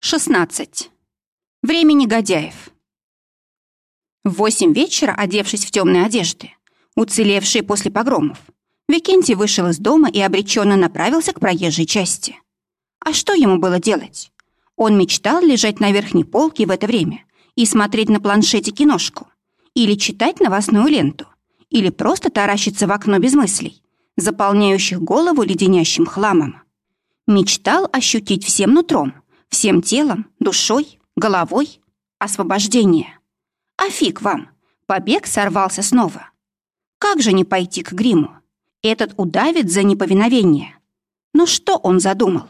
16. Время негодяев. В восемь вечера, одевшись в темные одежды, уцелевшие после погромов, Викентий вышел из дома и обреченно направился к проезжей части. А что ему было делать? Он мечтал лежать на верхней полке в это время и смотреть на планшете киношку, или читать новостную ленту, или просто таращиться в окно без мыслей, заполняющих голову леденящим хламом. Мечтал ощутить всем нутром — Всем телом, душой, головой. Освобождение. А фиг вам. Побег сорвался снова. Как же не пойти к гриму? Этот удавит за неповиновение. Но что он задумал?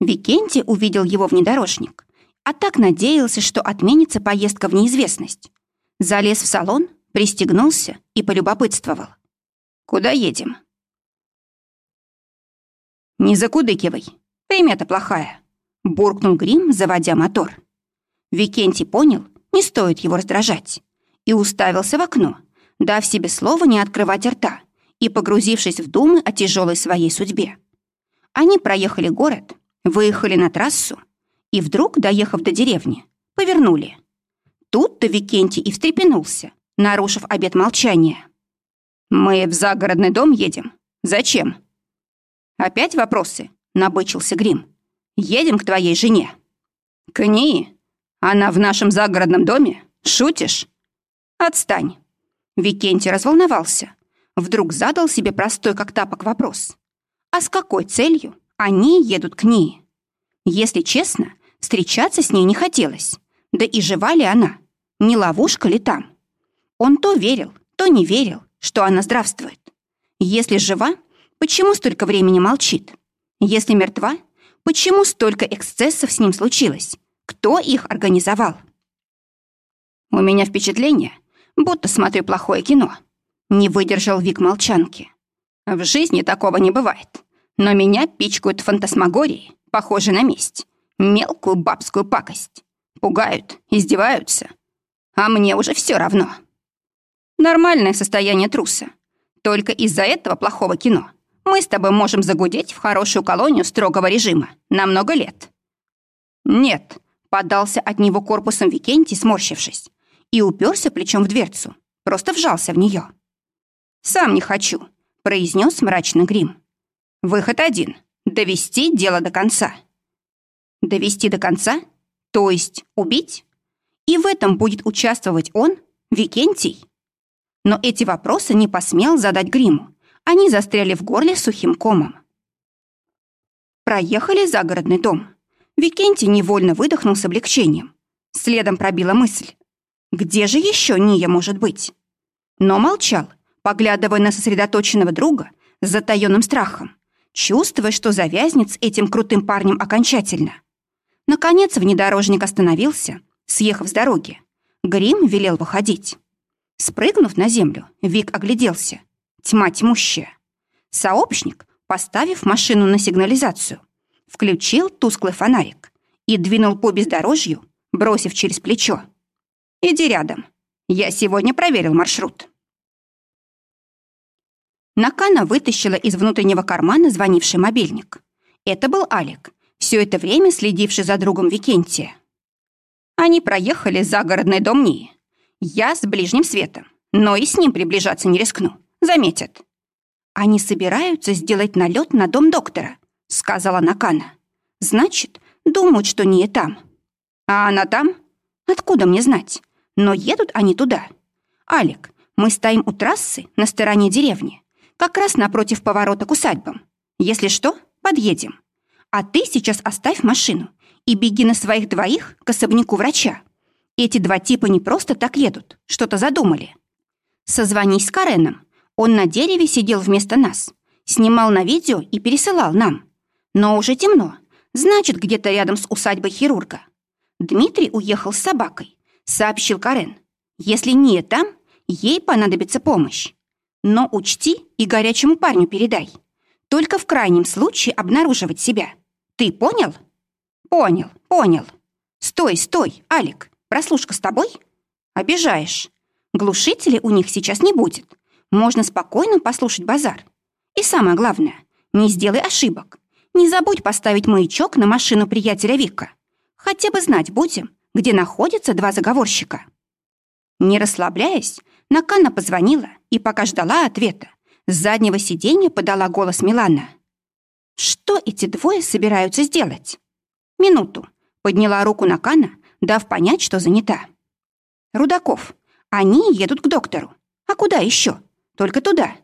Викентий увидел его внедорожник, а так надеялся, что отменится поездка в неизвестность. Залез в салон, пристегнулся и полюбопытствовал. «Куда едем?» «Не закудыкивай. Примета плохая. Буркнул Грим, заводя мотор. Викентий понял, не стоит его раздражать, и уставился в окно, дав себе слово не открывать рта и погрузившись в думы о тяжелой своей судьбе. Они проехали город, выехали на трассу и вдруг, доехав до деревни, повернули. Тут-то Викентий и встрепенулся, нарушив обет молчания. «Мы в загородный дом едем. Зачем?» «Опять вопросы?» — набычился Грим. Едем к твоей жене». «К ней? Она в нашем загородном доме? Шутишь?» «Отстань». Викентий разволновался. Вдруг задал себе простой как тапок вопрос. «А с какой целью они едут к ней?» Если честно, встречаться с ней не хотелось. Да и жива ли она? Не ловушка ли там? Он то верил, то не верил, что она здравствует. Если жива, почему столько времени молчит? Если мертва, Почему столько эксцессов с ним случилось? Кто их организовал? У меня впечатление, будто смотрю плохое кино. Не выдержал Вик молчанки. В жизни такого не бывает. Но меня пичкают фантасмагории, похожие на месть. Мелкую бабскую пакость. Пугают, издеваются. А мне уже все равно. Нормальное состояние труса. Только из-за этого плохого кино мы с тобой можем загудеть в хорошую колонию строгого режима на много лет». «Нет», — подался от него корпусом Викентий, сморщившись, и уперся плечом в дверцу, просто вжался в нее. «Сам не хочу», — произнес мрачно Грим. «Выход один — довести дело до конца». «Довести до конца? То есть убить? И в этом будет участвовать он, Викентий?» Но эти вопросы не посмел задать Гриму, они застряли в горле сухим комом. Проехали загородный дом. Викентий невольно выдохнул с облегчением. Следом пробила мысль. Где же еще Ния может быть? Но молчал, поглядывая на сосредоточенного друга с затаённым страхом, чувствуя, что завязнет с этим крутым парнем окончательно. Наконец внедорожник остановился, съехав с дороги. Грим велел выходить. Спрыгнув на землю, Вик огляделся — Тьма тьмущая. Сообщник, поставив машину на сигнализацию, включил тусклый фонарик и двинул по бездорожью, бросив через плечо. «Иди рядом. Я сегодня проверил маршрут». Накана вытащила из внутреннего кармана звонивший мобильник. Это был Алик, все это время следивший за другом Викентия. Они проехали загородный дом Нии. Я с ближним светом, но и с ним приближаться не рискну заметят. Они собираются сделать налет на дом доктора, сказала Накана. Значит, думают, что не там. А она там? Откуда мне знать? Но едут они туда. Алик, мы стоим у трассы на стороне деревни, как раз напротив поворота к усадьбам. Если что, подъедем. А ты сейчас оставь машину и беги на своих двоих к особняку врача. Эти два типа не просто так едут, что-то задумали. Созвонись с Кареном, он на дереве сидел вместо нас, снимал на видео и пересылал нам. Но уже темно, значит, где-то рядом с усадьбой хирурга. Дмитрий уехал с собакой, сообщил Карен. Если не там, ей понадобится помощь. Но учти и горячему парню передай. Только в крайнем случае обнаруживать себя. Ты понял? Понял, понял. Стой, стой, Алик, прослушка с тобой? Обижаешь. Глушителей у них сейчас не будет. Можно спокойно послушать базар. И самое главное, не сделай ошибок. Не забудь поставить маячок на машину приятеля Вика. Хотя бы знать будем, где находятся два заговорщика. Не расслабляясь, Накана позвонила и, пока ждала ответа, с заднего сиденья подала голос Милана. «Что эти двое собираются сделать?» «Минуту», — подняла руку Накана, дав понять, что занята. «Рудаков, они едут к доктору. А куда еще? Только туда.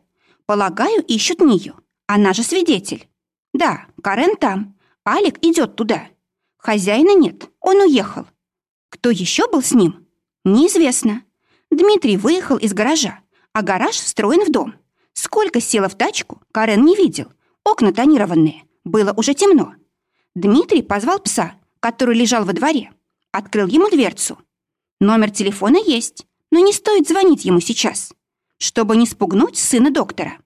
Полагаю, ищут Нию. Она же свидетель. Да, Карен там. Алик идет туда. Хозяина нет, он уехал. Кто еще был с ним? Неизвестно. Дмитрий выехал из гаража, а гараж встроен в дом. Сколько села в тачку, Карен не видел. Окна тонированные. Было уже темно. Дмитрий позвал пса, который лежал во дворе. Открыл ему дверцу. Номер телефона есть, но не стоит звонить ему сейчас, чтобы не спугнуть сына доктора.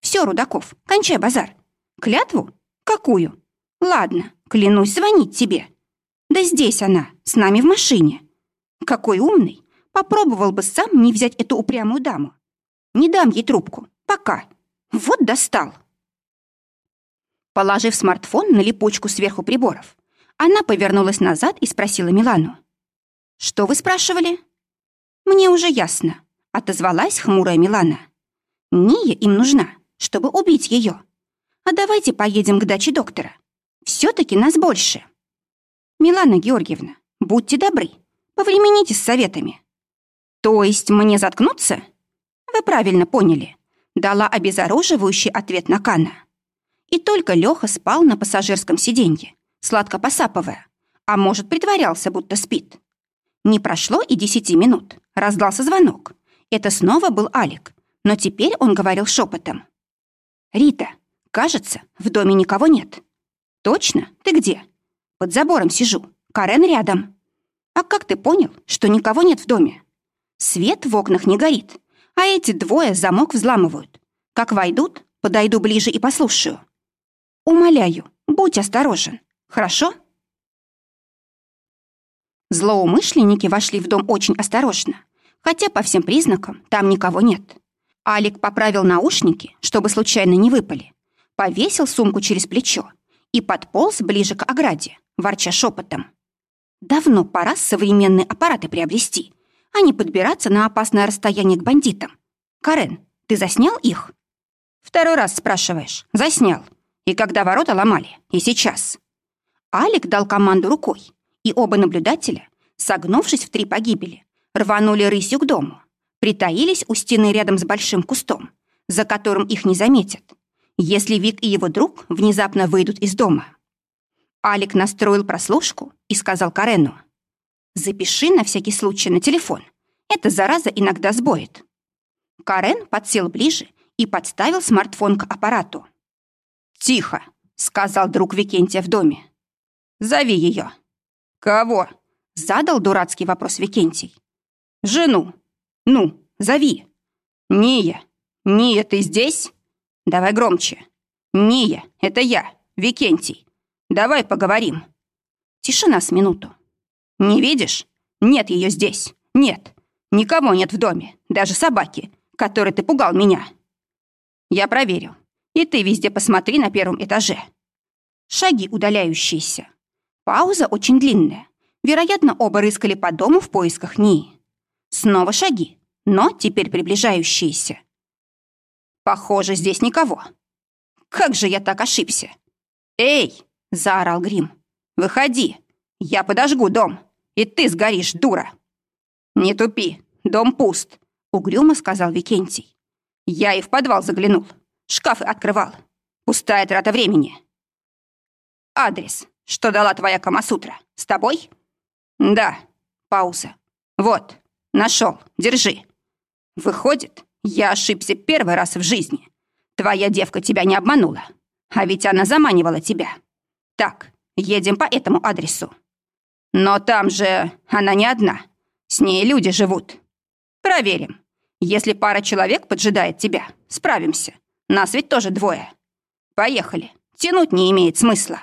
Все, Рудаков, кончай базар. Клятву? Какую? Ладно, клянусь звонить тебе. Да здесь она, с нами в машине. Какой умный. Попробовал бы сам не взять эту упрямую даму. Не дам ей трубку. Пока. Вот достал. Положив смартфон на липучку сверху приборов, она повернулась назад и спросила Милану. «Что вы спрашивали?» «Мне уже ясно», — отозвалась хмурая Милана. «Ния им нужна, чтобы убить ее. А давайте поедем к даче доктора. Все-таки нас больше». «Милана Георгиевна, будьте добры, повремените с советами. «То есть мне заткнуться?» «Вы правильно поняли», — дала обезоруживающий ответ на Кана. И только Леха спал на пассажирском сиденье, сладко посапывая, а может, притворялся, будто спит. Не прошло и десяти минут. Раздался звонок. Это снова был Алик, но теперь он говорил шепотом. «Рита, кажется, в доме никого нет». «Точно? Ты где?» «Под забором сижу. Карен рядом». «А как ты понял, что никого нет в доме?» Свет в окнах не горит, а эти двое замок взламывают. Как войдут, подойду ближе и послушаю. Умоляю, будь осторожен, хорошо? Злоумышленники вошли в дом очень осторожно, хотя по всем признакам там никого нет. Алик поправил наушники, чтобы случайно не выпали, повесил сумку через плечо и подполз ближе к ограде, ворча шепотом. Давно пора современные аппараты приобрести, а не подбираться на опасное расстояние к бандитам. Карен, ты заснял их? Второй раз спрашиваешь. Заснял. И когда ворота ломали, и сейчас. Алик дал команду рукой, и оба наблюдателя, согнувшись в три погибели, рванули рысью к дому, притаились у стены рядом с большим кустом, за которым их не заметят, если Вик и его друг внезапно выйдут из дома. Алик настроил прослушку и сказал Карену. Запиши на всякий случай на телефон. Эта зараза иногда сбоит. Карен подсел ближе и подставил смартфон к аппарату. «Тихо», — сказал друг Викентия в доме. «Зови ее». «Кого?» — задал дурацкий вопрос Викентий. «Жену. Ну, зови». «Ния. Ния, ты здесь?» «Давай громче». «Ния, это я, Викентий. Давай поговорим». Тишина с минуту. «Не видишь? Нет ее здесь. Нет. Никого нет в доме. Даже собаки, которой ты пугал меня. Я проверю. И ты везде посмотри на первом этаже. Шаги удаляющиеся. Пауза очень длинная. Вероятно, оба рыскали по дому в поисках Нии. Снова шаги, но теперь приближающиеся. Похоже, здесь никого. Как же я так ошибся? «Эй!» — заорал Грим. «Выходи! Я подожгу дом!» И ты сгоришь, дура!» «Не тупи, дом пуст», — угрюмо сказал Викентий. «Я и в подвал заглянул, шкафы открывал. Пустая трата времени». «Адрес, что дала твоя Камасутра, с тобой?» «Да». Пауза. «Вот, нашел, держи». «Выходит, я ошибся первый раз в жизни. Твоя девка тебя не обманула, а ведь она заманивала тебя. Так, едем по этому адресу». Но там же она не одна. С ней люди живут. Проверим. Если пара человек поджидает тебя, справимся. Нас ведь тоже двое. Поехали. Тянуть не имеет смысла.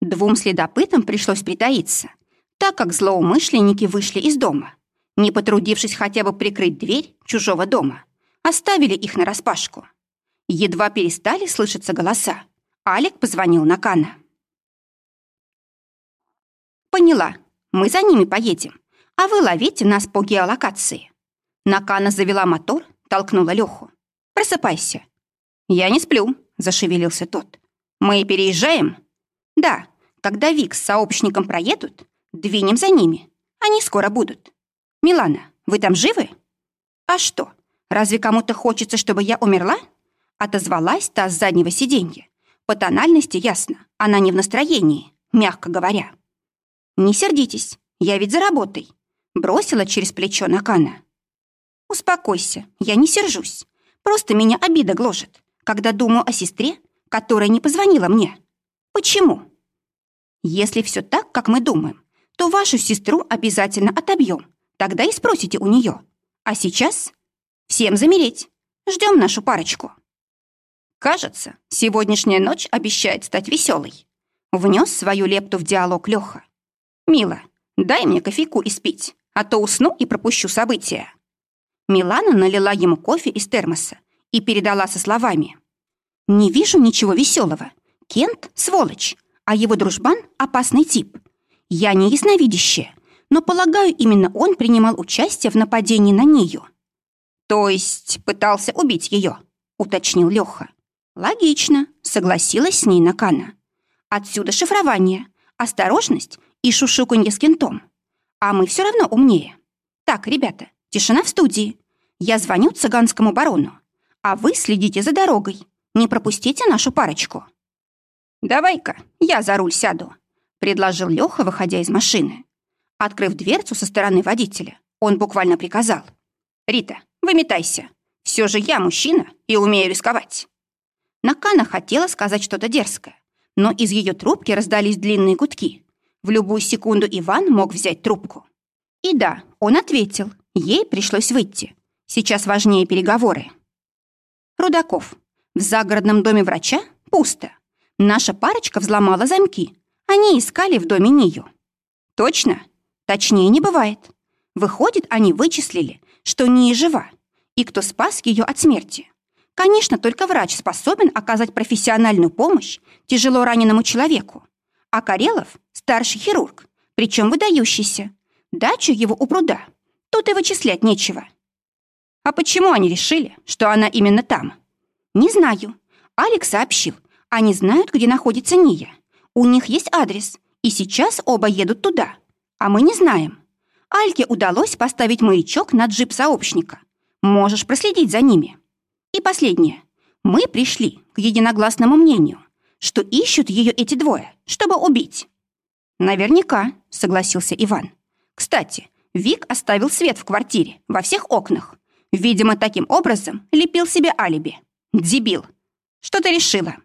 Двум следопытам пришлось притаиться, так как злоумышленники вышли из дома, не потрудившись хотя бы прикрыть дверь чужого дома. Оставили их нараспашку. Едва перестали слышаться голоса. Алик позвонил на Кана. Поняла. Мы за ними поедем. А вы ловите нас по геолокации. Накана завела мотор, толкнула Леху. Просыпайся. Я не сплю, зашевелился тот. Мы переезжаем? Да. Когда Вик с сообщником проедут, двинем за ними. Они скоро будут. Милана, вы там живы? А что, разве кому-то хочется, чтобы я умерла? Отозвалась та с заднего сиденья. По тональности ясно, она не в настроении, мягко говоря. «Не сердитесь, я ведь за работой», — бросила через плечо Накана. «Успокойся, я не сержусь. Просто меня обида гложет, когда думаю о сестре, которая не позвонила мне. Почему?» «Если все так, как мы думаем, то вашу сестру обязательно отобьем. Тогда и спросите у нее. А сейчас всем замереть. Ждем нашу парочку». «Кажется, сегодняшняя ночь обещает стать веселой», — внес свою лепту в диалог Леха. «Мила, дай мне кофейку испить, а то усну и пропущу события». Милана налила ему кофе из термоса и передала со словами. «Не вижу ничего веселого. Кент — сволочь, а его дружбан — опасный тип. Я не ясновидящая, но, полагаю, именно он принимал участие в нападении на нее». «То есть пытался убить ее?» — уточнил Леха. «Логично», — согласилась с ней Накана. «Отсюда шифрование, осторожность и шушуканье с кентом. А мы все равно умнее. Так, ребята, тишина в студии. Я звоню цыганскому барону, а вы следите за дорогой. Не пропустите нашу парочку». «Давай-ка, я за руль сяду», — предложил Леха, выходя из машины. Открыв дверцу со стороны водителя, он буквально приказал. «Рита, выметайся. Все же я мужчина и умею рисковать». Накана хотела сказать что-то дерзкое, но из ее трубки раздались длинные гудки, в любую секунду Иван мог взять трубку. И да, он ответил. Ей пришлось выйти. Сейчас важнее переговоры. Рудаков. В загородном доме врача пусто. Наша парочка взломала замки. Они искали в доме Нию. Точно? Точнее не бывает. Выходит, они вычислили, что Ния жива, и кто спас ее от смерти. Конечно, только врач способен оказать профессиональную помощь тяжело раненому человеку. А Карелов — старший хирург, причем выдающийся. Дачу его у пруда. Тут и вычислять нечего. А почему они решили, что она именно там? Не знаю. Алекс сообщил. Они знают, где находится Ния. У них есть адрес, и сейчас оба едут туда. А мы не знаем. Альке удалось поставить маячок на джип сообщника. Можешь проследить за ними. И последнее. Мы пришли к единогласному мнению что ищут ее эти двое, чтобы убить. Наверняка, согласился Иван. Кстати, Вик оставил свет в квартире, во всех окнах. Видимо, таким образом лепил себе алиби. Дебил. Что ты решила?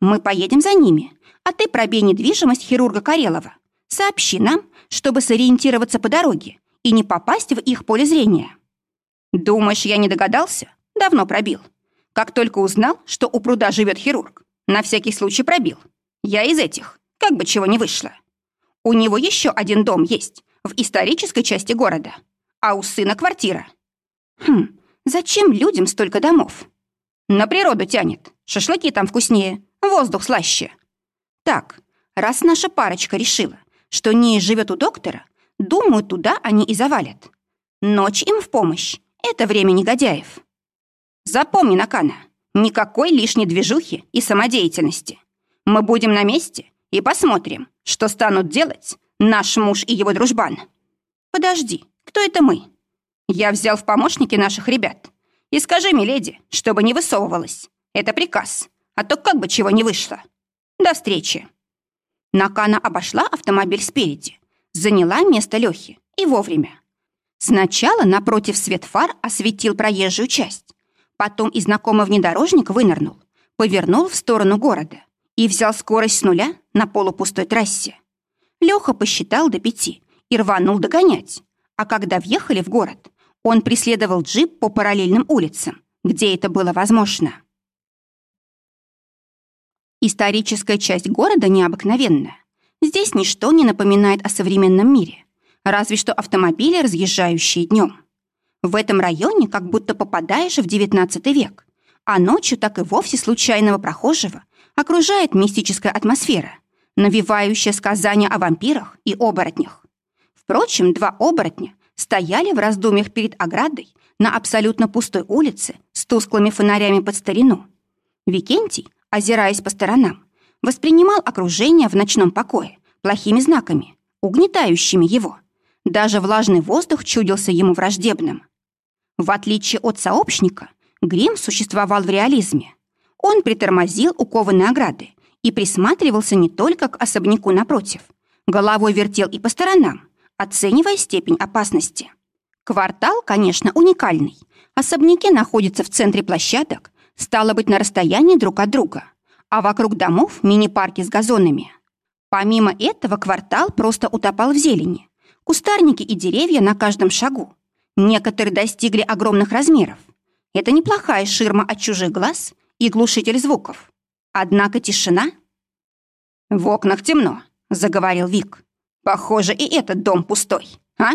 Мы поедем за ними, а ты пробей недвижимость хирурга Карелова. Сообщи нам, чтобы сориентироваться по дороге и не попасть в их поле зрения. Думаешь, я не догадался? Давно пробил. Как только узнал, что у пруда живет хирург, на всякий случай пробил. Я из этих, как бы чего не вышло. У него еще один дом есть, в исторической части города, а у сына квартира. Хм, зачем людям столько домов? На природу тянет, шашлыки там вкуснее, воздух слаще. Так, раз наша парочка решила, что не живет у доктора, думаю, туда они и завалят. Ночь им в помощь, это время негодяев. Запомни, Накана, Никакой лишней движухи и самодеятельности. Мы будем на месте и посмотрим, что станут делать наш муж и его дружбан. Подожди, кто это мы? Я взял в помощники наших ребят. И скажи, миледи, чтобы не высовывалась. Это приказ, а то как бы чего не вышло. До встречи. Накана обошла автомобиль спереди, заняла место Лёхи и вовремя. Сначала напротив свет фар осветил проезжую часть, Потом и знакомый внедорожник вынырнул, повернул в сторону города и взял скорость с нуля на полупустой трассе. Леха посчитал до пяти и рванул догонять. А когда въехали в город, он преследовал джип по параллельным улицам, где это было возможно. Историческая часть города необыкновенная. Здесь ничто не напоминает о современном мире, разве что автомобили, разъезжающие днем. В этом районе как будто попадаешь в XIX век, а ночью так и вовсе случайного прохожего окружает мистическая атмосфера, навевающее сказания о вампирах и оборотнях. Впрочем, два оборотня стояли в раздумьях перед оградой на абсолютно пустой улице с тусклыми фонарями под старину. Викентий, озираясь по сторонам, воспринимал окружение в ночном покое плохими знаками, угнетающими его. Даже влажный воздух чудился ему враждебным. В отличие от сообщника, Грим существовал в реализме. Он притормозил у кованой ограды и присматривался не только к особняку напротив. Головой вертел и по сторонам, оценивая степень опасности. Квартал, конечно, уникальный. Особняки находятся в центре площадок, стало быть, на расстоянии друг от друга, а вокруг домов мини-парки с газонами. Помимо этого, квартал просто утопал в зелени. Кустарники и деревья на каждом шагу. Некоторые достигли огромных размеров. Это неплохая ширма от чужих глаз и глушитель звуков. Однако тишина... «В окнах темно», — заговорил Вик. «Похоже, и этот дом пустой, а?»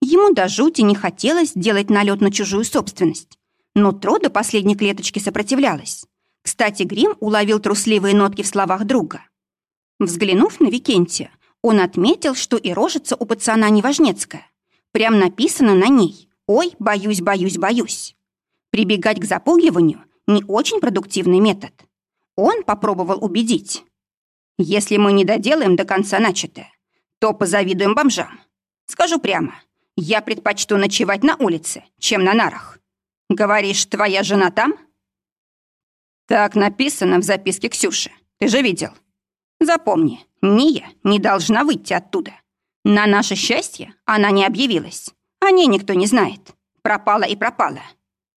Ему до жути не хотелось делать налет на чужую собственность. Но Тро до последней клеточки сопротивлялась. Кстати, Грим уловил трусливые нотки в словах друга. Взглянув на Викентия, он отметил, что и рожица у пацана неважнецкая. Прям написано на ней «Ой, боюсь, боюсь, боюсь». Прибегать к запугиванию – не очень продуктивный метод. Он попробовал убедить. Если мы не доделаем до конца начатое, то позавидуем бомжам. Скажу прямо, я предпочту ночевать на улице, чем на нарах. Говоришь, твоя жена там? Так написано в записке Ксюши. Ты же видел. Запомни, Ния не должна выйти оттуда. На наше счастье она не объявилась. О ней никто не знает. Пропала и пропала.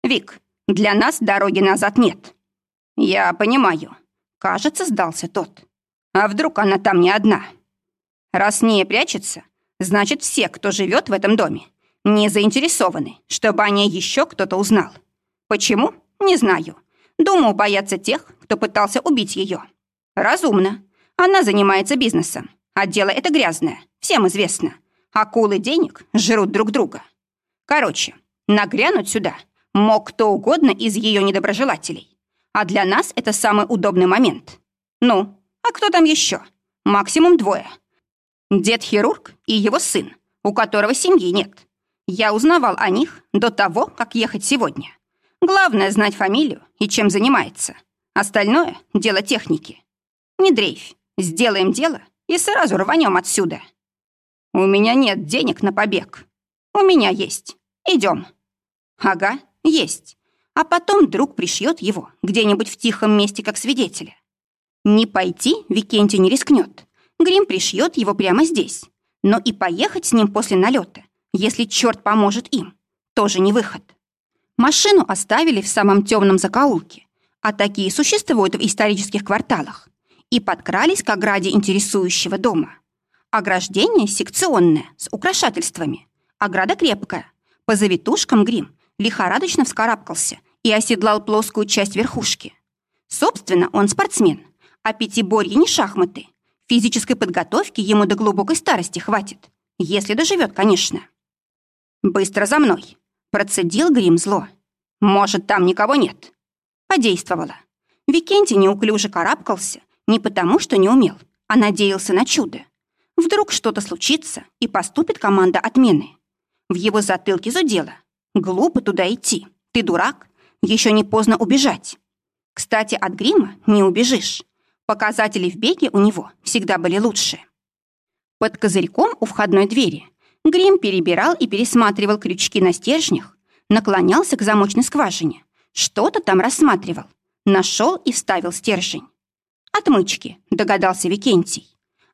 Вик, для нас дороги назад нет. Я понимаю. Кажется, сдался тот. А вдруг она там не одна? Раз Ния прячется, значит, все, кто живет в этом доме, не заинтересованы, чтобы о ней еще кто-то узнал. Почему? Не знаю. Думаю, боятся тех, кто пытался убить ее. Разумно. Она занимается бизнесом. А дело это грязное, всем известно. Акулы денег жрут друг друга. Короче, нагрянуть сюда мог кто угодно из ее недоброжелателей. А для нас это самый удобный момент. Ну, а кто там еще? Максимум двое. Дед-хирург и его сын, у которого семьи нет. Я узнавал о них до того, как ехать сегодня. Главное знать фамилию и чем занимается. Остальное — дело техники. Не дрейфь. Сделаем дело и сразу рванем отсюда. У меня нет денег на побег. У меня есть. Идем. Ага, есть. А потом друг пришьет его где-нибудь в тихом месте как свидетеля. Не пойти Викентий не рискнет. Грим пришьет его прямо здесь. Но и поехать с ним после налета, если черт поможет им, тоже не выход. Машину оставили в самом темном закоулке, а такие существуют в исторических кварталах и подкрались к ограде интересующего дома. Ограждение секционное, с украшательствами. Ограда крепкая. По завитушкам грим лихорадочно вскарабкался и оседлал плоскую часть верхушки. Собственно, он спортсмен, а пятиборье не шахматы. Физической подготовки ему до глубокой старости хватит, если доживет, конечно. «Быстро за мной!» – процедил грим зло. «Может, там никого нет?» Подействовало. Викентий неуклюже карабкался, не потому, что не умел, а надеялся на чудо. Вдруг что-то случится, и поступит команда отмены. В его затылке зудело. Глупо туда идти. Ты дурак. Еще не поздно убежать. Кстати, от грима не убежишь. Показатели в беге у него всегда были лучше. Под козырьком у входной двери Грим перебирал и пересматривал крючки на стержнях, наклонялся к замочной скважине, что-то там рассматривал, нашел и вставил стержень. «Отмычки», — догадался Викентий.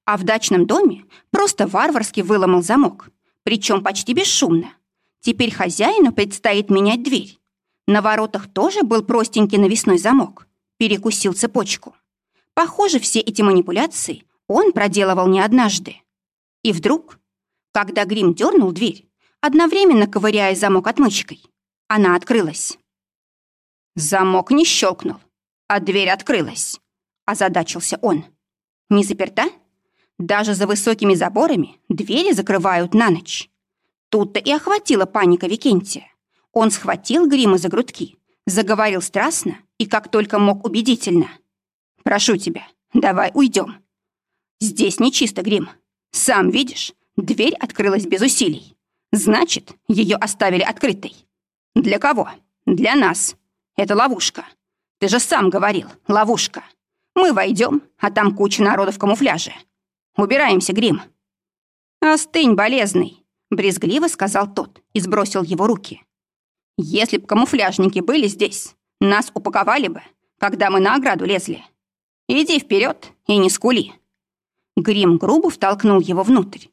А в дачном доме просто варварски выломал замок, причем почти бесшумно. Теперь хозяину предстоит менять дверь. На воротах тоже был простенький навесной замок. Перекусил цепочку. Похоже, все эти манипуляции он проделывал не однажды. И вдруг, когда Грим дернул дверь, одновременно ковыряя замок отмычкой, она открылась. Замок не щелкнул, а дверь открылась озадачился он. «Не заперта? Даже за высокими заборами двери закрывают на ночь». Тут-то и охватила паника Викентия. Он схватил грима за грудки, заговорил страстно и как только мог убедительно. «Прошу тебя, давай уйдем». Здесь нечисто, Грим. Сам видишь, дверь открылась без усилий. Значит, ее оставили открытой. Для кого? Для нас. Это ловушка. Ты же сам говорил, ловушка. Мы войдем, а там куча народа в камуфляже. Убираемся, Грим. Остынь, болезный, брезгливо сказал тот и сбросил его руки. Если б камуфляжники были здесь, нас упаковали бы, когда мы на ограду лезли. Иди вперед и не скули. Грим грубо втолкнул его внутрь.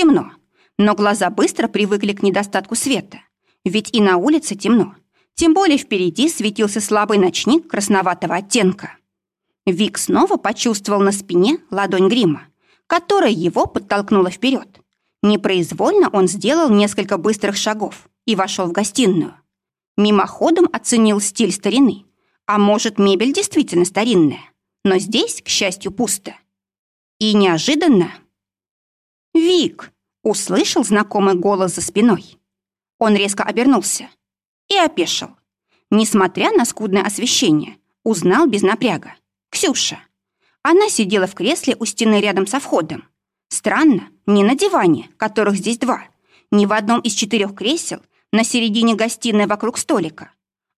Темно, но глаза быстро привыкли к недостатку света. Ведь и на улице темно. Тем более впереди светился слабый ночник красноватого оттенка. Вик снова почувствовал на спине ладонь грима, которая его подтолкнула вперед. Непроизвольно он сделал несколько быстрых шагов и вошел в гостиную. Мимоходом оценил стиль старины. А может, мебель действительно старинная. Но здесь, к счастью, пусто. И неожиданно... «Вик!» — услышал знакомый голос за спиной. Он резко обернулся и опешил. Несмотря на скудное освещение, узнал без напряга. Ксюша. Она сидела в кресле у стены рядом со входом. Странно, не на диване, которых здесь два, ни в одном из четырех кресел на середине гостиной вокруг столика,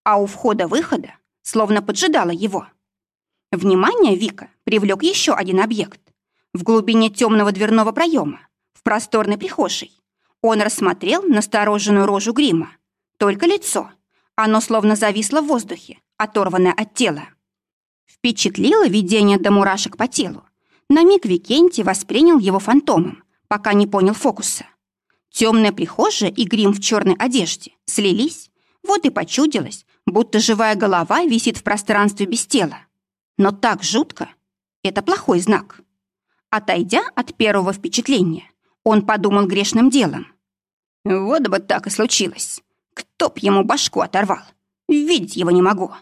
а у входа-выхода словно поджидала его. Внимание Вика привлек еще один объект. В глубине темного дверного проема, в просторной прихожей, он рассмотрел настороженную рожу грима. Только лицо. Оно словно зависло в воздухе, оторванное от тела. Впечатлило видение до мурашек по телу. На миг Викентий воспринял его фантомом, пока не понял фокуса. Темная прихожая и грим в черной одежде слились. Вот и почудилось, будто живая голова висит в пространстве без тела. Но так жутко. Это плохой знак. Отойдя от первого впечатления, он подумал грешным делом. Вот бы так и случилось. Кто б ему башку оторвал? Видеть его не могу.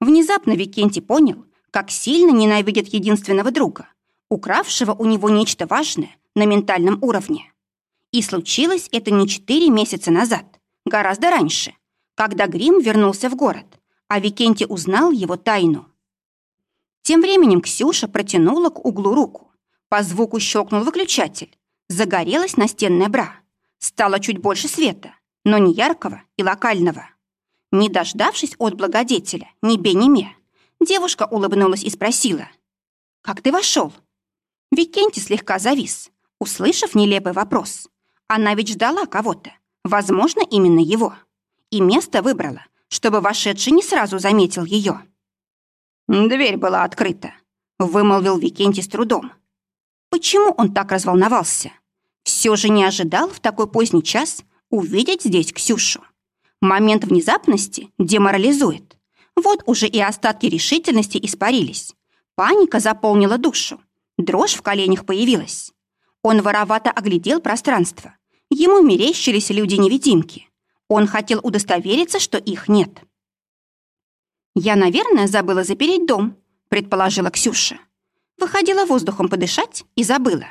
Внезапно Викентий понял, как сильно ненавидит единственного друга, укравшего у него нечто важное на ментальном уровне. И случилось это не четыре месяца назад, гораздо раньше, когда Грим вернулся в город, а Викентий узнал его тайну. Тем временем Ксюша протянула к углу руку. По звуку щелкнул выключатель. Загорелась настенная бра. Стало чуть больше света, но не яркого и локального. Не дождавшись от благодетеля ни бе, ни ме, девушка улыбнулась и спросила. «Как ты вошел?» Викентий слегка завис, услышав нелепый вопрос. Она ведь ждала кого-то, возможно, именно его. И место выбрала, чтобы вошедший не сразу заметил ее. «Дверь была открыта», — вымолвил Викентий с трудом. Почему он так разволновался? Все же не ожидал в такой поздний час увидеть здесь Ксюшу. Момент внезапности деморализует. Вот уже и остатки решительности испарились. Паника заполнила душу. Дрожь в коленях появилась. Он воровато оглядел пространство. Ему мерещились люди-невидимки. Он хотел удостовериться, что их нет. «Я, наверное, забыла запереть дом», — предположила Ксюша. Выходила воздухом подышать и забыла.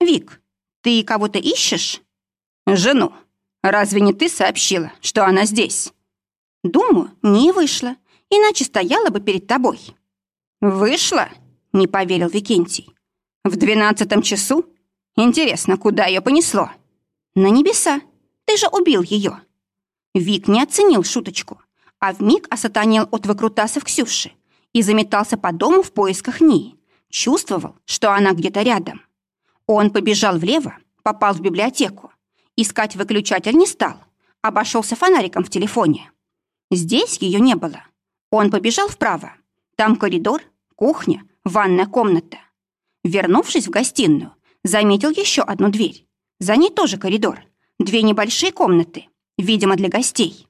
«Вик, ты кого-то ищешь?» «Жену. Разве не ты сообщила, что она здесь?» «Думаю, не вышла, иначе стояла бы перед тобой». «Вышла?» — не поверил Викентий. «В двенадцатом часу? Интересно, куда ее понесло? На небеса. Ты же убил ее. Вик не оценил шуточку, а вмиг осатанел от выкрутасов Ксюши и заметался по дому в поисках Нии. Чувствовал, что она где-то рядом. Он побежал влево, попал в библиотеку. Искать выключатель не стал, обошелся фонариком в телефоне. Здесь ее не было. Он побежал вправо. Там коридор, кухня, ванная комната. Вернувшись в гостиную, заметил еще одну дверь. За ней тоже коридор. Две небольшие комнаты, видимо, для гостей.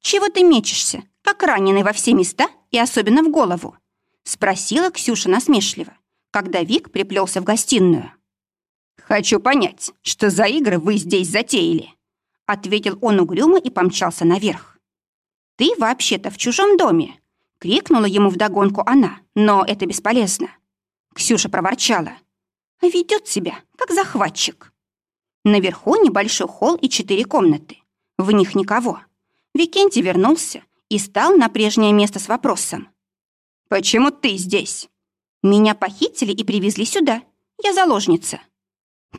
«Чего ты мечешься, как раненый во все места и особенно в голову?» Спросила Ксюша насмешливо, когда Вик приплелся в гостиную. «Хочу понять, что за игры вы здесь затеяли», ответил он угрюмо и помчался наверх. «Ты вообще-то в чужом доме!» крикнула ему вдогонку она, но это бесполезно. Ксюша проворчала. «Ведет себя, как захватчик». Наверху небольшой холл и четыре комнаты. В них никого. Викентий вернулся и стал на прежнее место с вопросом. «Почему ты здесь?» Меня похитили и привезли сюда. Я заложница».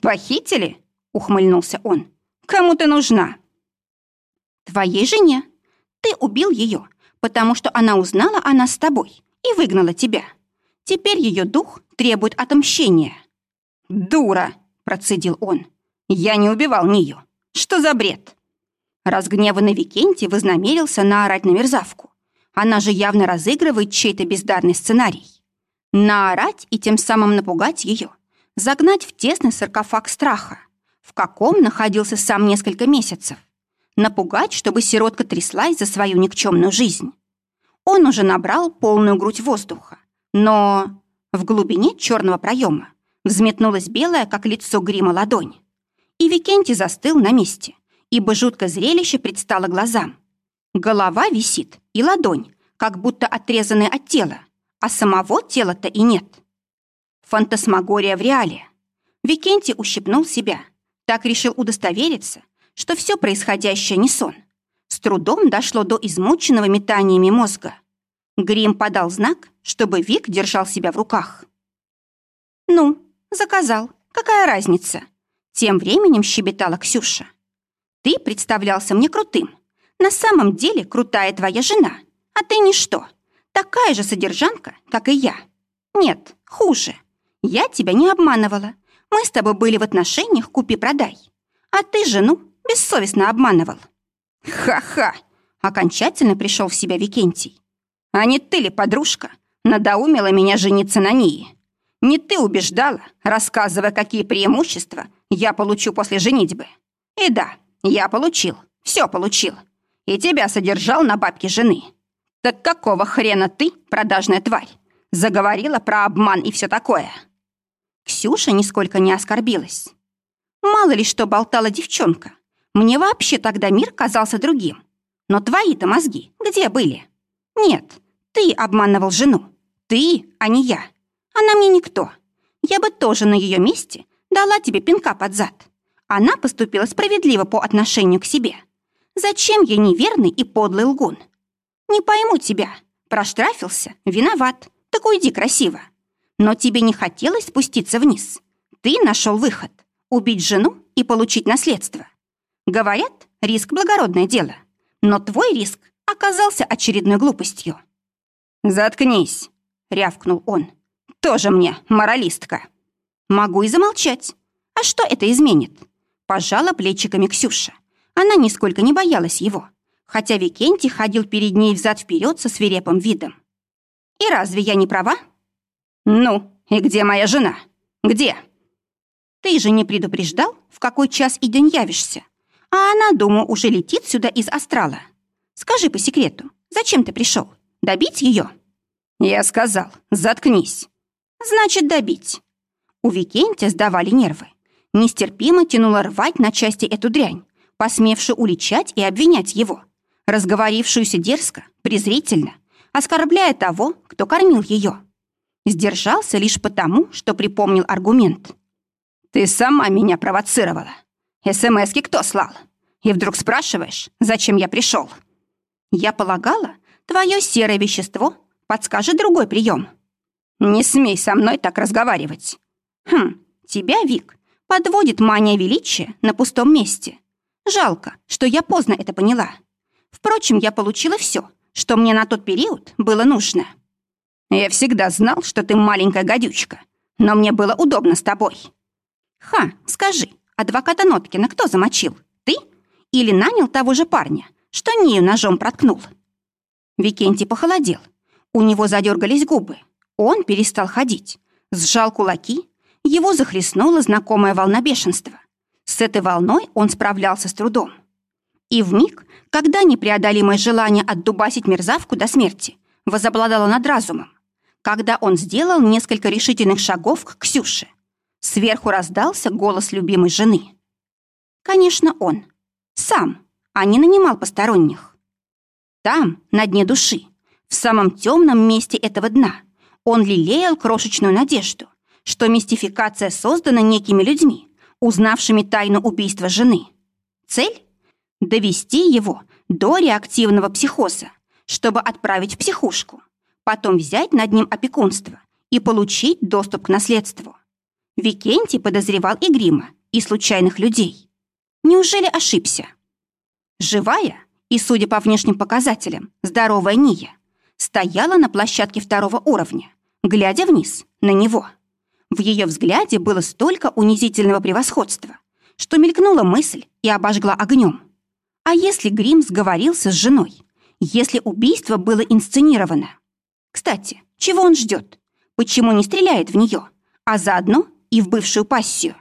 «Похитили?» — ухмыльнулся он. «Кому ты нужна?» «Твоей жене. Ты убил ее, потому что она узнала о нас с тобой и выгнала тебя. Теперь ее дух требует отомщения». «Дура!» — процедил он. «Я не убивал Нию. Что за бред?» Разгневанный Викентий вознамерился наорать на мерзавку. Она же явно разыгрывает чей-то бездарный сценарий. Наорать и тем самым напугать ее. Загнать в тесный саркофаг страха, в каком находился сам несколько месяцев. Напугать, чтобы сиротка тряслась за свою никчемную жизнь. Он уже набрал полную грудь воздуха. Но в глубине черного проема взметнулась белая, как лицо грима, ладонь. И Викентий застыл на месте, ибо жуткое зрелище предстало глазам. Голова висит и ладонь, как будто отрезанная от тела, а самого тела-то и нет. Фантасмагория в реале. Викентий ущипнул себя, так решил удостовериться, что все происходящее не сон. С трудом дошло до измученного метаниями мозга. Грим подал знак, чтобы Вик держал себя в руках. «Ну, заказал. Какая разница?» Тем временем щебетала Ксюша. «Ты представлялся мне крутым. На самом деле крутая твоя жена, а ты ничто. Такая же содержанка, как и я. Нет, хуже. Я тебя не обманывала. Мы с тобой были в отношениях купи-продай. А ты жену бессовестно обманывал». «Ха-ха!» — окончательно пришел в себя Викентий. «А не ты ли, подружка, надоумила меня жениться на ней? Не ты убеждала, рассказывая, какие преимущества я получу после женитьбы? И да, я получил, все получил. И тебя содержал на бабке жены. Так какого хрена ты, продажная тварь, заговорила про обман и все такое?» Ксюша нисколько не оскорбилась. Мало ли что болтала девчонка. Мне вообще тогда мир казался другим. Но твои-то мозги где были? Нет, ты обманывал жену. Ты, а не я. Она мне никто. Я бы тоже на ее месте дала тебе пинка под зад. Она поступила справедливо по отношению к себе. Зачем ей неверный и подлый лгун? Не пойму тебя. Проштрафился, виноват. Так уйди красиво. Но тебе не хотелось спуститься вниз. Ты нашел выход убить жену и получить наследство. Говорят, риск – благородное дело. Но твой риск оказался очередной глупостью. «Заткнись!» – рявкнул он. «Тоже мне моралистка!» «Могу и замолчать. А что это изменит?» Пожала плечиками Ксюша. Она нисколько не боялась его, хотя Викентий ходил перед ней взад-вперед со свирепым видом. «И разве я не права?» «Ну, и где моя жена? Где?» Ты же не предупреждал, в какой час и день явишься. А она, думаю, уже летит сюда из астрала. Скажи по секрету, зачем ты пришел? Добить ее? Я сказал, заткнись. Значит, добить. У Викентия сдавали нервы. Нестерпимо тянуло рвать на части эту дрянь, посмевшую уличать и обвинять его, разговорившуюся дерзко, презрительно, оскорбляя того, кто кормил ее. Сдержался лишь потому, что припомнил аргумент. Ты сама меня провоцировала. СМСки кто слал? И вдруг спрашиваешь, зачем я пришел? Я полагала, твое серое вещество подскажет другой прием. Не смей со мной так разговаривать. Хм, тебя, Вик, подводит мания величия на пустом месте. Жалко, что я поздно это поняла. Впрочем, я получила все, что мне на тот период было нужно. Я всегда знал, что ты маленькая гадючка, но мне было удобно с тобой. «Ха, скажи, адвоката Ноткина кто замочил? Ты? Или нанял того же парня, что нею ножом проткнул?» Викентий похолодел. У него задергались губы. Он перестал ходить. Сжал кулаки. Его захлестнула знакомая волна бешенства. С этой волной он справлялся с трудом. И в миг, когда непреодолимое желание отдубасить мерзавку до смерти возобладало над разумом, когда он сделал несколько решительных шагов к Ксюше, Сверху раздался голос любимой жены. Конечно, он. Сам, а не нанимал посторонних. Там, на дне души, в самом темном месте этого дна, он лелеял крошечную надежду, что мистификация создана некими людьми, узнавшими тайну убийства жены. Цель — довести его до реактивного психоза, чтобы отправить в психушку, потом взять над ним опекунство и получить доступ к наследству. Викентий подозревал и грима, и случайных людей. Неужели ошибся? Живая и, судя по внешним показателям, здоровая Ния стояла на площадке второго уровня, глядя вниз, на него. В ее взгляде было столько унизительного превосходства, что мелькнула мысль и обожгла огнем. А если Грим сговорился с женой? Если убийство было инсценировано? Кстати, чего он ждет? Почему не стреляет в нее, а заодно и в бывшую пассию?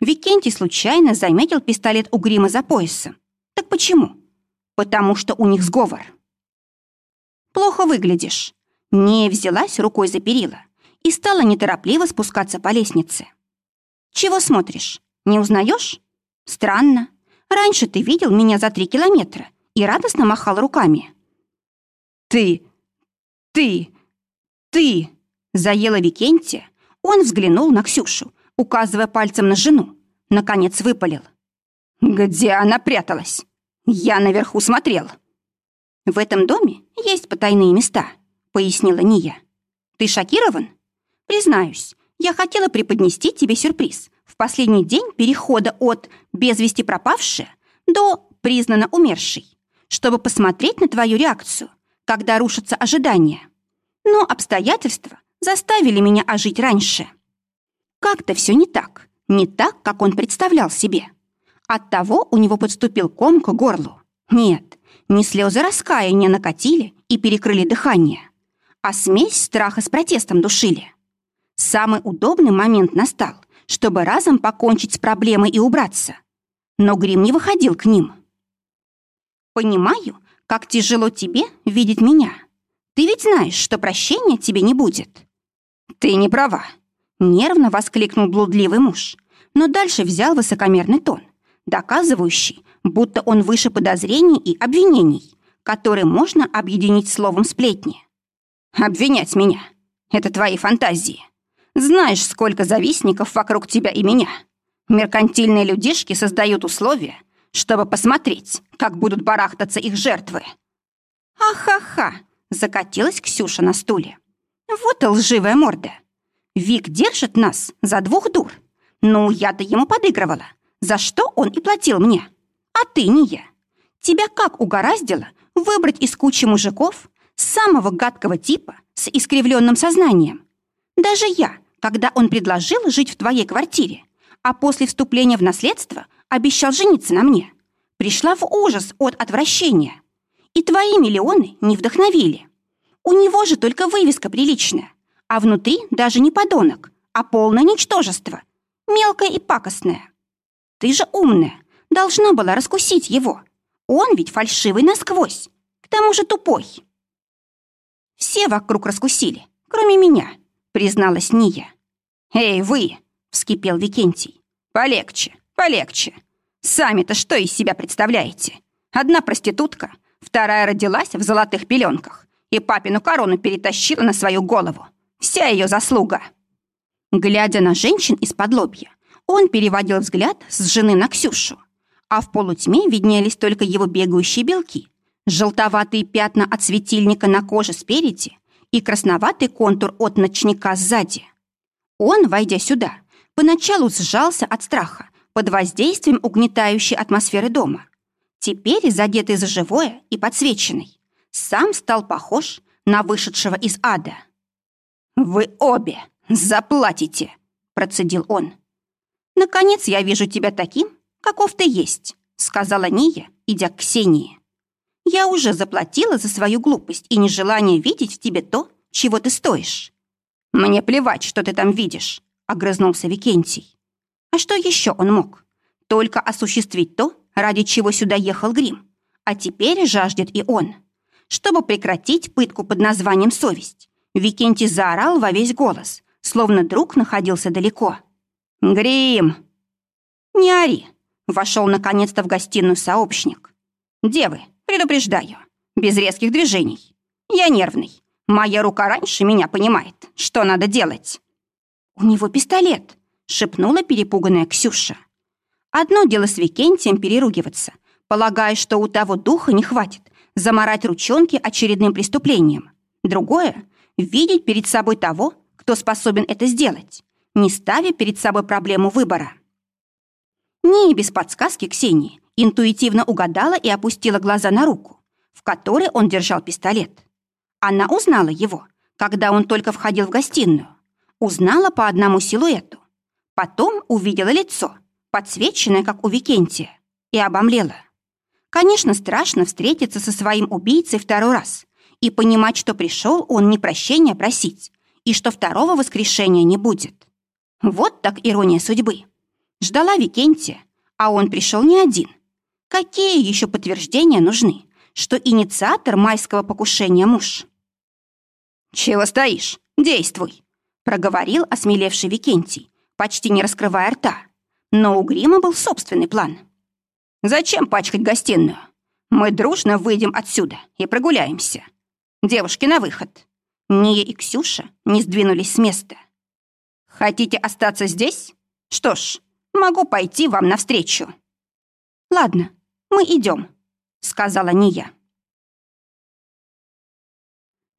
Викентий случайно заметил пистолет у Грима за поясом. Так почему? Потому что у них сговор. Плохо выглядишь. Не взялась рукой за перила и стала неторопливо спускаться по лестнице. Чего смотришь? Не узнаешь? Странно. Раньше ты видел меня за три километра и радостно махал руками. Ты, ты, ты, заела Викентия. Он взглянул на Ксюшу, указывая пальцем на жену. Наконец выпалил. Где она пряталась? Я наверху смотрел. В этом доме есть потайные места, пояснила Ния. Ты шокирован? Признаюсь, я хотела преподнести тебе сюрприз в последний день перехода от «без вести пропавшая» до «признанно умершей», чтобы посмотреть на твою реакцию, когда рушатся ожидания. Но обстоятельства заставили меня ожить раньше. Как-то все не так, не так, как он представлял себе. Оттого у него подступил ком к горлу. Нет, не слезы раскаяния накатили и перекрыли дыхание, а смесь страха с протестом душили. Самый удобный момент настал, чтобы разом покончить с проблемой и убраться. Но Грим не выходил к ним. «Понимаю, как тяжело тебе видеть меня. Ты ведь знаешь, что прощения тебе не будет». «Ты не права», — нервно воскликнул блудливый муж, но дальше взял высокомерный тон, доказывающий, будто он выше подозрений и обвинений, которые можно объединить словом сплетни. «Обвинять меня — это твои фантазии. Знаешь, сколько завистников вокруг тебя и меня. Меркантильные людишки создают условия, чтобы посмотреть, как будут барахтаться их жертвы». «Ах-ха-ха!» — закатилась Ксюша на стуле. «Вот и лживая морда. Вик держит нас за двух дур. Ну, я-то ему подыгрывала, за что он и платил мне. А ты не я. Тебя как угораздило выбрать из кучи мужиков самого гадкого типа с искривленным сознанием? Даже я, когда он предложил жить в твоей квартире, а после вступления в наследство обещал жениться на мне, пришла в ужас от отвращения. И твои миллионы не вдохновили. У него же только вывеска приличная, а внутри даже не подонок, а полное ничтожество, мелкое и пакостное. Ты же умная, должна была раскусить его. Он ведь фальшивый насквозь, к тому же тупой. Все вокруг раскусили, кроме меня, призналась Ния. «Эй, вы!» — вскипел Викентий. «Полегче, полегче. Сами-то что из себя представляете? Одна проститутка, вторая родилась в золотых пеленках и папину корону перетащила на свою голову. Вся ее заслуга». Глядя на женщин из-под лобья, он переводил взгляд с жены на Ксюшу, а в полутьме виднелись только его бегающие белки, желтоватые пятна от светильника на коже спереди и красноватый контур от ночника сзади. Он, войдя сюда, поначалу сжался от страха под воздействием угнетающей атмосферы дома. Теперь, задетый за живое и подсвеченный, сам стал похож на вышедшего из ада. «Вы обе заплатите!» – процедил он. «Наконец я вижу тебя таким, каков ты есть», – сказала Ния, идя к Ксении. «Я уже заплатила за свою глупость и нежелание видеть в тебе то, чего ты стоишь. «Мне плевать, что ты там видишь», — огрызнулся Викентий. А что еще он мог? Только осуществить то, ради чего сюда ехал Грим. А теперь жаждет и он. Чтобы прекратить пытку под названием «совесть», Викентий заорал во весь голос, словно друг находился далеко. «Грим!» «Не ори!» — вошел наконец-то в гостиную сообщник. «Девы, предупреждаю, без резких движений. Я нервный, Моя рука раньше меня понимает, что надо делать». «У него пистолет», — шепнула перепуганная Ксюша. «Одно дело с Викентием переругиваться, полагая, что у того духа не хватит заморать ручонки очередным преступлением. Другое — видеть перед собой того, кто способен это сделать, не ставя перед собой проблему выбора. Ния без подсказки Ксении интуитивно угадала и опустила глаза на руку, в которой он держал пистолет. Она узнала его, когда он только входил в гостиную. Узнала по одному силуэту. Потом увидела лицо, подсвеченное, как у Викентия, и обомлела. Конечно, страшно встретиться со своим убийцей второй раз и понимать, что пришел он не прощения просить, и что второго воскрешения не будет. Вот так ирония судьбы. Ждала Викентия, а он пришел не один. Какие еще подтверждения нужны, что инициатор майского покушения муж? «Чего стоишь? Действуй!» проговорил осмелевший Викентий, почти не раскрывая рта. Но у Грима был собственный план. «Зачем пачкать гостиную? Мы дружно выйдем отсюда и прогуляемся. Девушки на выход». Ния и Ксюша не сдвинулись с места. «Хотите остаться здесь? Что ж, могу пойти вам навстречу». «Ладно, мы идем», — сказала Ния.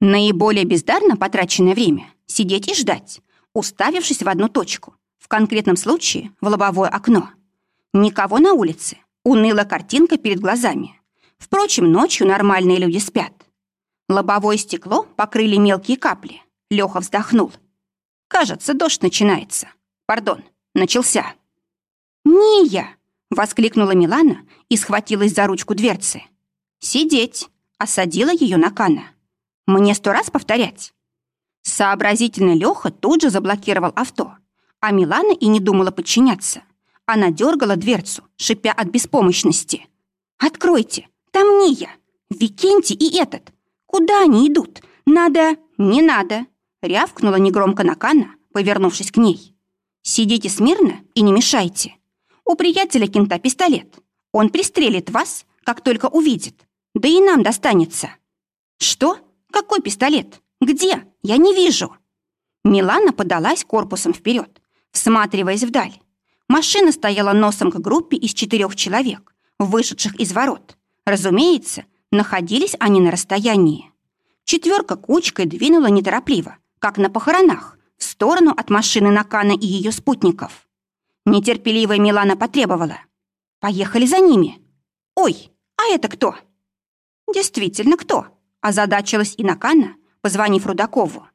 Наиболее бездарно потраченное время — сидеть и ждать, уставившись в одну точку, в конкретном случае в лобовое окно. Никого на улице, унылая картинка перед глазами. Впрочем, ночью нормальные люди спят. Лобовое стекло покрыли мелкие капли. Леха вздохнул. «Кажется, дождь начинается. Пардон, начался». «Не я!» — воскликнула Милана и схватилась за ручку дверцы. «Сидеть!» — осадила ее на Кана. «Мне сто раз повторять?» Сообразительный Леха тут же заблокировал авто, а Милана и не думала подчиняться. Она дергала дверцу, шипя от беспомощности. «Откройте! Там не я! Викентий и этот! Куда они идут? Надо...» «Не надо!» — рявкнула негромко Накана, повернувшись к ней. «Сидите смирно и не мешайте. У приятеля кента пистолет. Он пристрелит вас, как только увидит. Да и нам достанется». «Что? Какой пистолет? Где? Я не вижу». Милана подалась корпусом вперед, всматриваясь вдаль. Машина стояла носом к группе из четырех человек, вышедших из ворот. Разумеется, находились они на расстоянии. Четверка кучкой двинула неторопливо, как на похоронах, в сторону от машины Накана и ее спутников. Нетерпеливая Милана потребовала. «Поехали за ними!» «Ой, а это кто?» «Действительно, кто?» озадачилась и Накана, позвонив Рудакову.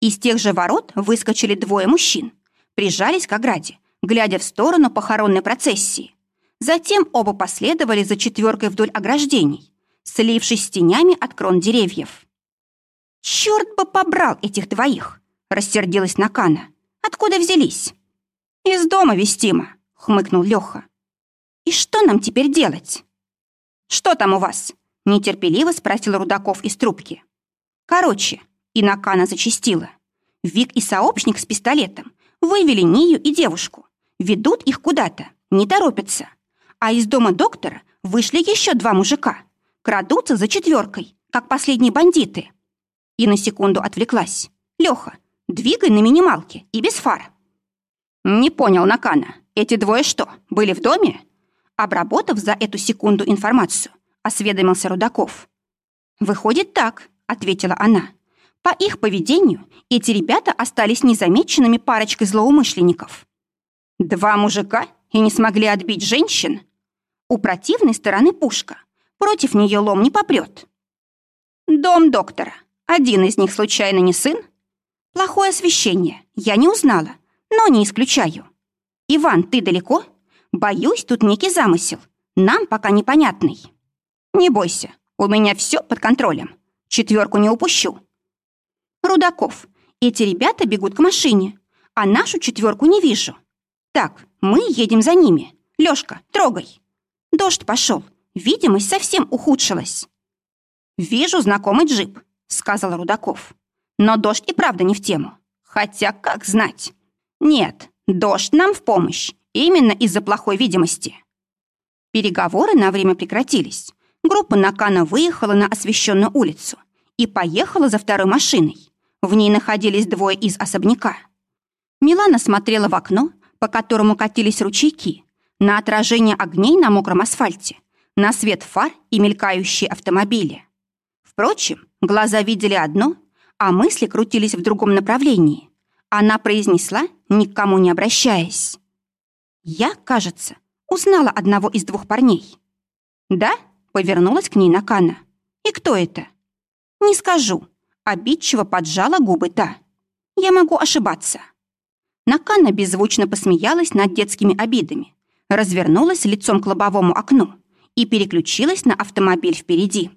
Из тех же ворот выскочили двое мужчин, прижались к ограде, глядя в сторону похоронной процессии. Затем оба последовали за четверкой вдоль ограждений, слившись с тенями от крон деревьев. «Черт бы побрал этих двоих!» — рассердилась Накана. «Откуда взялись?» «Из дома вестимо», — хмыкнул Леха. «И что нам теперь делать?» «Что там у вас?» — нетерпеливо спросил Рудаков из трубки. «Короче», — и Накана зачастила. Вик и сообщник с пистолетом вывели Нию и девушку. Ведут их куда-то, не торопятся. А из дома доктора вышли еще два мужика. Крадутся за четверкой, как последние бандиты. И на секунду отвлеклась. «Леха, двигай на минималке и без фар». «Не понял, Накана. Эти двое что, были в доме?» Обработав за эту секунду информацию, осведомился Рудаков. «Выходит так», — ответила она. «По их поведению эти ребята остались незамеченными парочкой злоумышленников». «Два мужика и не смогли отбить женщин?» «У противной стороны пушка. Против нее лом не попрет». «Дом доктора. Один из них случайно не сын?» «Плохое освещение. Я не узнала, но не исключаю». «Иван, ты далеко?» «Боюсь, тут некий замысел. Нам пока непонятный». «Не бойся, у меня все под контролем. Четверку не упущу». «Рудаков, эти ребята бегут к машине, а нашу четверку не вижу. Так, мы едем за ними. Лёшка, трогай». Дождь пошел, видимость совсем ухудшилась. «Вижу знакомый джип», — сказал Рудаков. «Но дождь и правда не в тему. Хотя как знать? Нет, дождь нам в помощь, именно из-за плохой видимости». Переговоры на время прекратились. Группа Накана выехала на освещенную улицу и поехала за второй машиной. В ней находились двое из особняка. Милана смотрела в окно, по которому катились ручейки, на отражение огней на мокром асфальте, на свет фар и мелькающие автомобили. Впрочем, глаза видели одно, а мысли крутились в другом направлении. Она произнесла, никому не обращаясь. Я, кажется, узнала одного из двух парней. «Да?» — повернулась к ней Накана. «И кто это?» «Не скажу». Обидчиво поджала губы та. «Я могу ошибаться». Накана беззвучно посмеялась над детскими обидами, развернулась лицом к лобовому окну и переключилась на автомобиль впереди.